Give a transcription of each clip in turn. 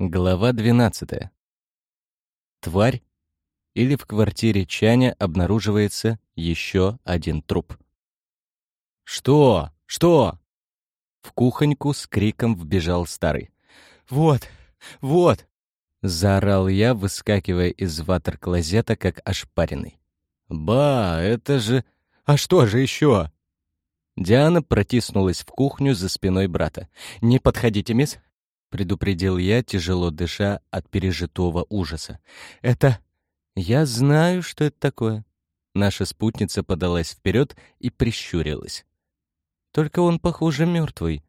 Глава 12. Тварь или в квартире Чаня обнаруживается еще один труп. «Что? Что?» В кухоньку с криком вбежал старый. «Вот! Вот!» — заорал я, выскакивая из ватер-клозета, как ошпаренный. «Ба, это же... А что же еще?» Диана протиснулась в кухню за спиной брата. «Не подходите, мисс!» — предупредил я, тяжело дыша от пережитого ужаса. «Это... Я знаю, что это такое». Наша спутница подалась вперед и прищурилась. «Только он, похоже, мертвый».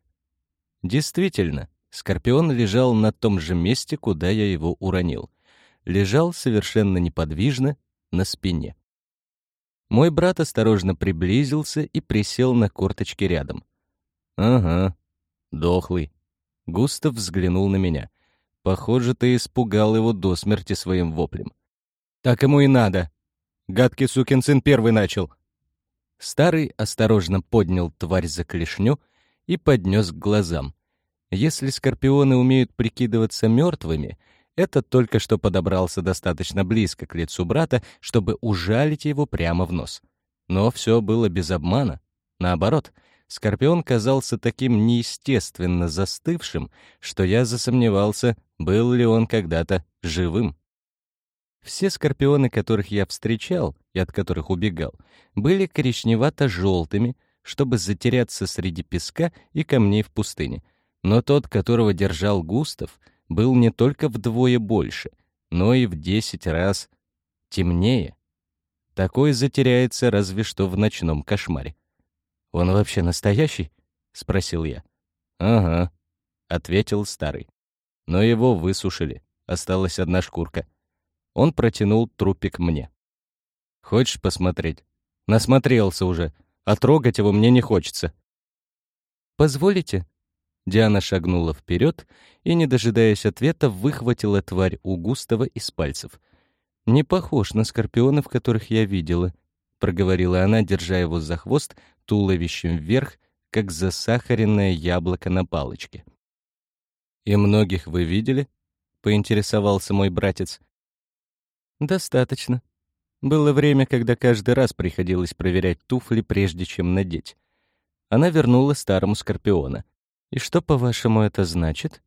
Действительно, Скорпион лежал на том же месте, куда я его уронил. Лежал совершенно неподвижно на спине. Мой брат осторожно приблизился и присел на корточки рядом. «Ага, дохлый», Густав взглянул на меня. Похоже, ты испугал его до смерти своим воплем. «Так ему и надо. Гадкий сукин сын первый начал». Старый осторожно поднял тварь за клешню и поднес к глазам. Если скорпионы умеют прикидываться мертвыми, этот только что подобрался достаточно близко к лицу брата, чтобы ужалить его прямо в нос. Но все было без обмана. Наоборот — Скорпион казался таким неестественно застывшим, что я засомневался, был ли он когда-то живым. Все скорпионы, которых я встречал и от которых убегал, были коричневато-желтыми, чтобы затеряться среди песка и камней в пустыне. Но тот, которого держал Густав, был не только вдвое больше, но и в десять раз темнее. Такой затеряется разве что в ночном кошмаре. «Он вообще настоящий?» — спросил я. «Ага», — ответил старый. Но его высушили, осталась одна шкурка. Он протянул трупик мне. «Хочешь посмотреть?» «Насмотрелся уже, а трогать его мне не хочется». «Позволите?» Диана шагнула вперед и, не дожидаясь ответа, выхватила тварь у Густава из пальцев. «Не похож на скорпионов, которых я видела», — проговорила она, держа его за хвост, туловищем вверх, как засахаренное яблоко на палочке. «И многих вы видели?» — поинтересовался мой братец. «Достаточно. Было время, когда каждый раз приходилось проверять туфли, прежде чем надеть. Она вернула старому Скорпиона. И что, по-вашему, это значит?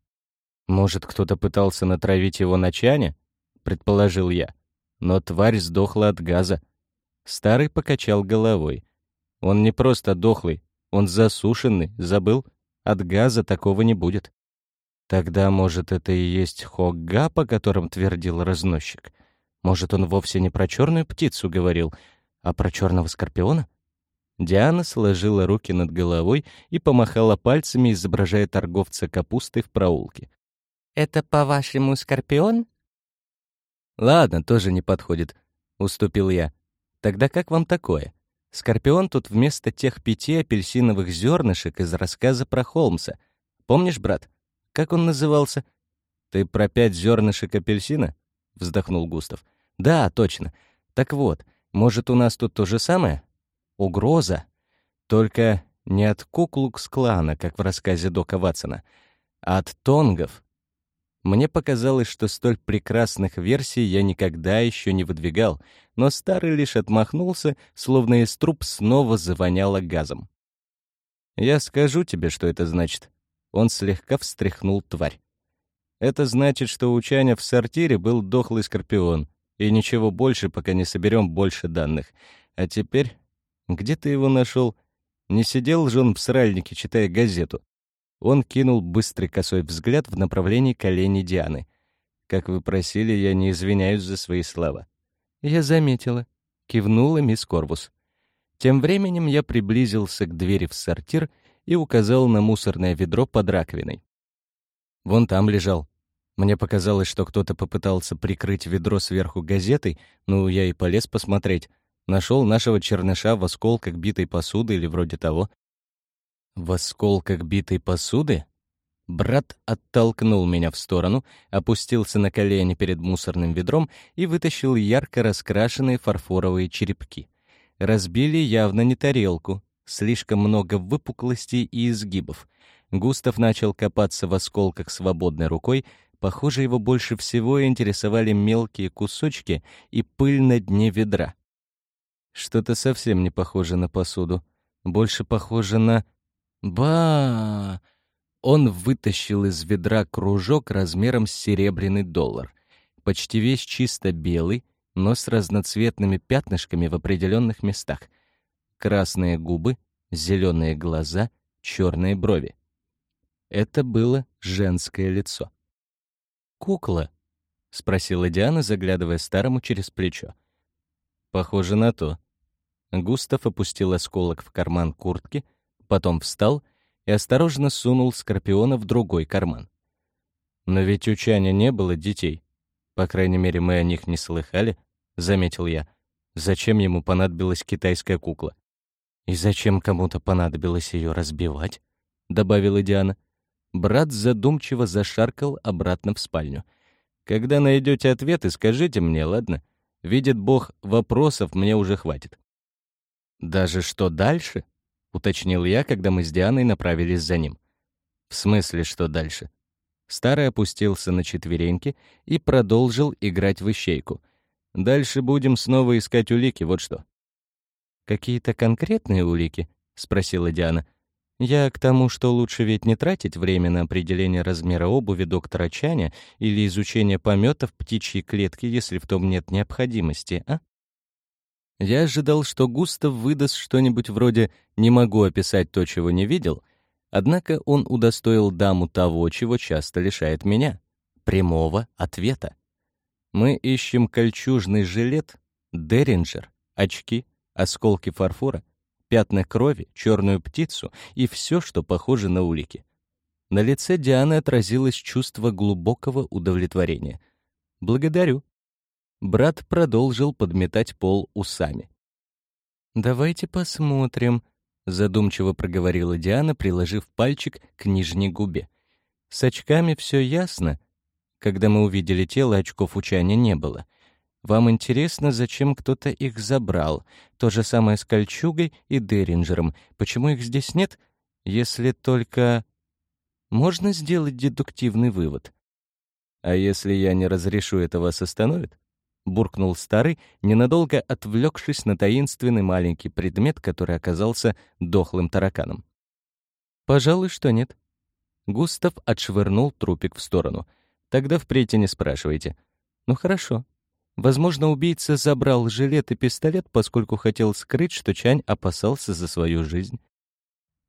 Может, кто-то пытался натравить его на чане? Предположил я. Но тварь сдохла от газа. Старый покачал головой. Он не просто дохлый, он засушенный, забыл? От газа такого не будет. Тогда, может, это и есть хогга, по которым твердил разносчик? Может, он вовсе не про черную птицу говорил, а про черного скорпиона? Диана сложила руки над головой и помахала пальцами, изображая торговца капустой в проулке. «Это, по-вашему, скорпион?» «Ладно, тоже не подходит», — уступил я. «Тогда как вам такое?» Скорпион тут вместо тех пяти апельсиновых зернышек из рассказа про Холмса. Помнишь, брат? Как он назывался? Ты про пять зернышек апельсина? Вздохнул Густав. Да, точно. Так вот, может, у нас тут то же самое? Угроза. Только не от Куклукс-клана, как в рассказе Дока Ватсона, а от тонгов. Мне показалось, что столь прекрасных версий я никогда еще не выдвигал, но старый лишь отмахнулся, словно из труб снова завоняло газом. «Я скажу тебе, что это значит». Он слегка встряхнул тварь. «Это значит, что у Чаня в сортире был дохлый скорпион, и ничего больше, пока не соберем больше данных. А теперь... Где ты его нашел? Не сидел же он в сральнике, читая газету?» Он кинул быстрый косой взгляд в направлении колени Дианы. «Как вы просили, я не извиняюсь за свои слова». «Я заметила», — кивнула мисс Корвус. Тем временем я приблизился к двери в сортир и указал на мусорное ведро под раковиной. Вон там лежал. Мне показалось, что кто-то попытался прикрыть ведро сверху газетой, ну, я и полез посмотреть. Нашел нашего черныша в осколках битой посуды или вроде того. В осколках битой посуды? Брат оттолкнул меня в сторону, опустился на колени перед мусорным ведром и вытащил ярко раскрашенные фарфоровые черепки. Разбили явно не тарелку, слишком много выпуклостей и изгибов. Густав начал копаться в осколках свободной рукой, Похоже, его больше всего интересовали мелкие кусочки и пыль на дне ведра. Что-то совсем не похоже на посуду. Больше похоже на... Ба! Он вытащил из ведра кружок размером с серебряный доллар. Почти весь чисто белый, но с разноцветными пятнышками в определенных местах. Красные губы, зеленые глаза, черные брови. Это было женское лицо. «Кукла?» — спросила Диана, заглядывая старому через плечо. «Похоже на то». Густав опустил осколок в карман куртки, потом встал и осторожно сунул Скорпиона в другой карман. «Но ведь у Чаня не было детей. По крайней мере, мы о них не слыхали», — заметил я. «Зачем ему понадобилась китайская кукла?» «И зачем кому-то понадобилось ее разбивать?» — добавила Диана. Брат задумчиво зашаркал обратно в спальню. «Когда найдете ответы, скажите мне, ладно? Видит Бог, вопросов мне уже хватит». «Даже что дальше?» — уточнил я, когда мы с Дианой направились за ним. «В смысле, что дальше?» Старый опустился на четвереньки и продолжил играть в ищейку. «Дальше будем снова искать улики, вот что». «Какие-то конкретные улики?» — спросила Диана. Я к тому, что лучше ведь не тратить время на определение размера обуви доктора Чаня или изучение пометов птичьей клетки, если в том нет необходимости, а? Я ожидал, что Густав выдаст что-нибудь вроде «не могу описать то, чего не видел», однако он удостоил даму того, чего часто лишает меня — прямого ответа. Мы ищем кольчужный жилет, деринджер, очки, осколки фарфора — пятна крови, черную птицу и все, что похоже на улики. На лице Дианы отразилось чувство глубокого удовлетворения. «Благодарю». Брат продолжил подметать пол усами. «Давайте посмотрим», — задумчиво проговорила Диана, приложив пальчик к нижней губе. «С очками все ясно. Когда мы увидели тело, очков у Чаня не было. Вам интересно, зачем кто-то их забрал? То же самое с кольчугой и Деринджером. Почему их здесь нет? Если только... Можно сделать дедуктивный вывод. А если я не разрешу, это вас остановит? Буркнул старый, ненадолго отвлекшись на таинственный маленький предмет, который оказался дохлым тараканом. Пожалуй, что нет. Густав отшвырнул трупик в сторону. Тогда впредь не спрашивайте. Ну хорошо, Возможно, убийца забрал жилет и пистолет, поскольку хотел скрыть, что Чань опасался за свою жизнь.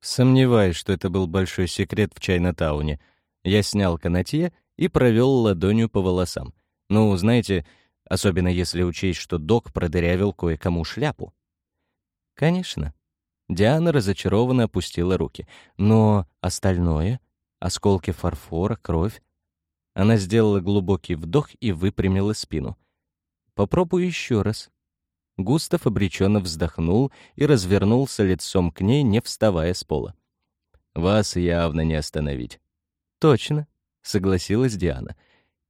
Сомневаюсь, что это был большой секрет в Чайна-тауне. Я снял канатье и провел ладонью по волосам. Ну, знаете, особенно если учесть, что док продырявил кое-кому шляпу. Конечно. Диана разочарованно опустила руки. Но остальное — осколки фарфора, кровь. Она сделала глубокий вдох и выпрямила спину. Попробуй еще раз». Густав обреченно вздохнул и развернулся лицом к ней, не вставая с пола. «Вас явно не остановить». «Точно», — согласилась Диана.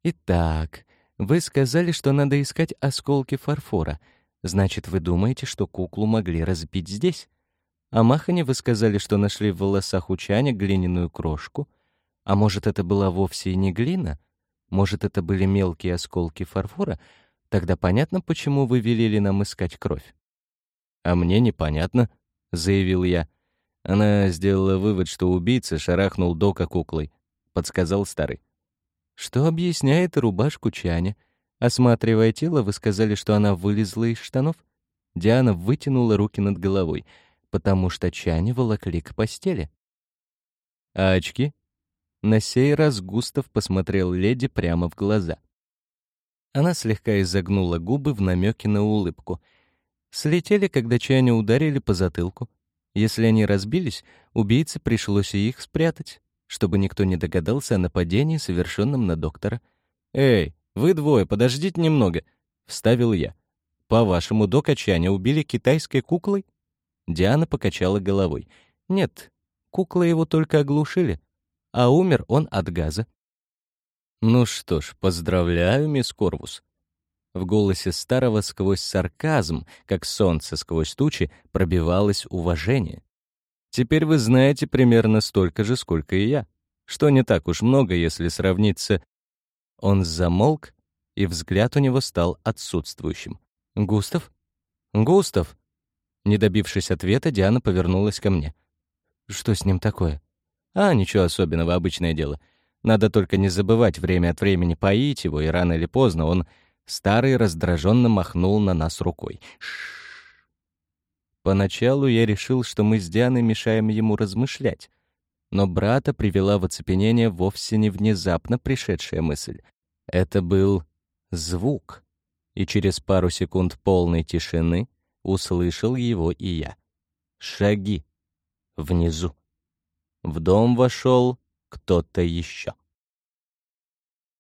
«Итак, вы сказали, что надо искать осколки фарфора. Значит, вы думаете, что куклу могли разбить здесь? А Махане вы сказали, что нашли в волосах у Чаня глиняную крошку. А может, это была вовсе и не глина? Может, это были мелкие осколки фарфора, Тогда понятно, почему вы велели нам искать кровь. А мне непонятно, заявил я. Она сделала вывод, что убийца шарахнул Дока куклой, подсказал старый. Что объясняет рубашку Чаня? Осматривая тело, вы сказали, что она вылезла из штанов? Диана вытянула руки над головой, потому что Чаня волокли к постели. А очки? На сей раз Густав посмотрел леди прямо в глаза. Она слегка изогнула губы в намеке на улыбку. Слетели, когда Чаня ударили по затылку. Если они разбились, убийце пришлось и их спрятать, чтобы никто не догадался о нападении, совершенном на доктора. «Эй, вы двое, подождите немного», — вставил я. «По-вашему, дока Чаня убили китайской куклой?» Диана покачала головой. «Нет, куклы его только оглушили, а умер он от газа. «Ну что ж, поздравляю, мисс Корвус». В голосе старого сквозь сарказм, как солнце сквозь тучи, пробивалось уважение. «Теперь вы знаете примерно столько же, сколько и я. Что не так уж много, если сравниться Он замолк, и взгляд у него стал отсутствующим. «Густав? Густав?» Не добившись ответа, Диана повернулась ко мне. «Что с ним такое?» «А, ничего особенного, обычное дело. Надо только не забывать время от времени поить его, и рано или поздно он, старый, раздраженно махнул на нас рукой. Ш Поначалу я решил, что мы с Дианой мешаем ему размышлять. Но брата привела в оцепенение вовсе не внезапно пришедшая мысль. Это был звук. И через пару секунд полной тишины услышал его и я. Шаги. Внизу. В дом вошел кто-то еще.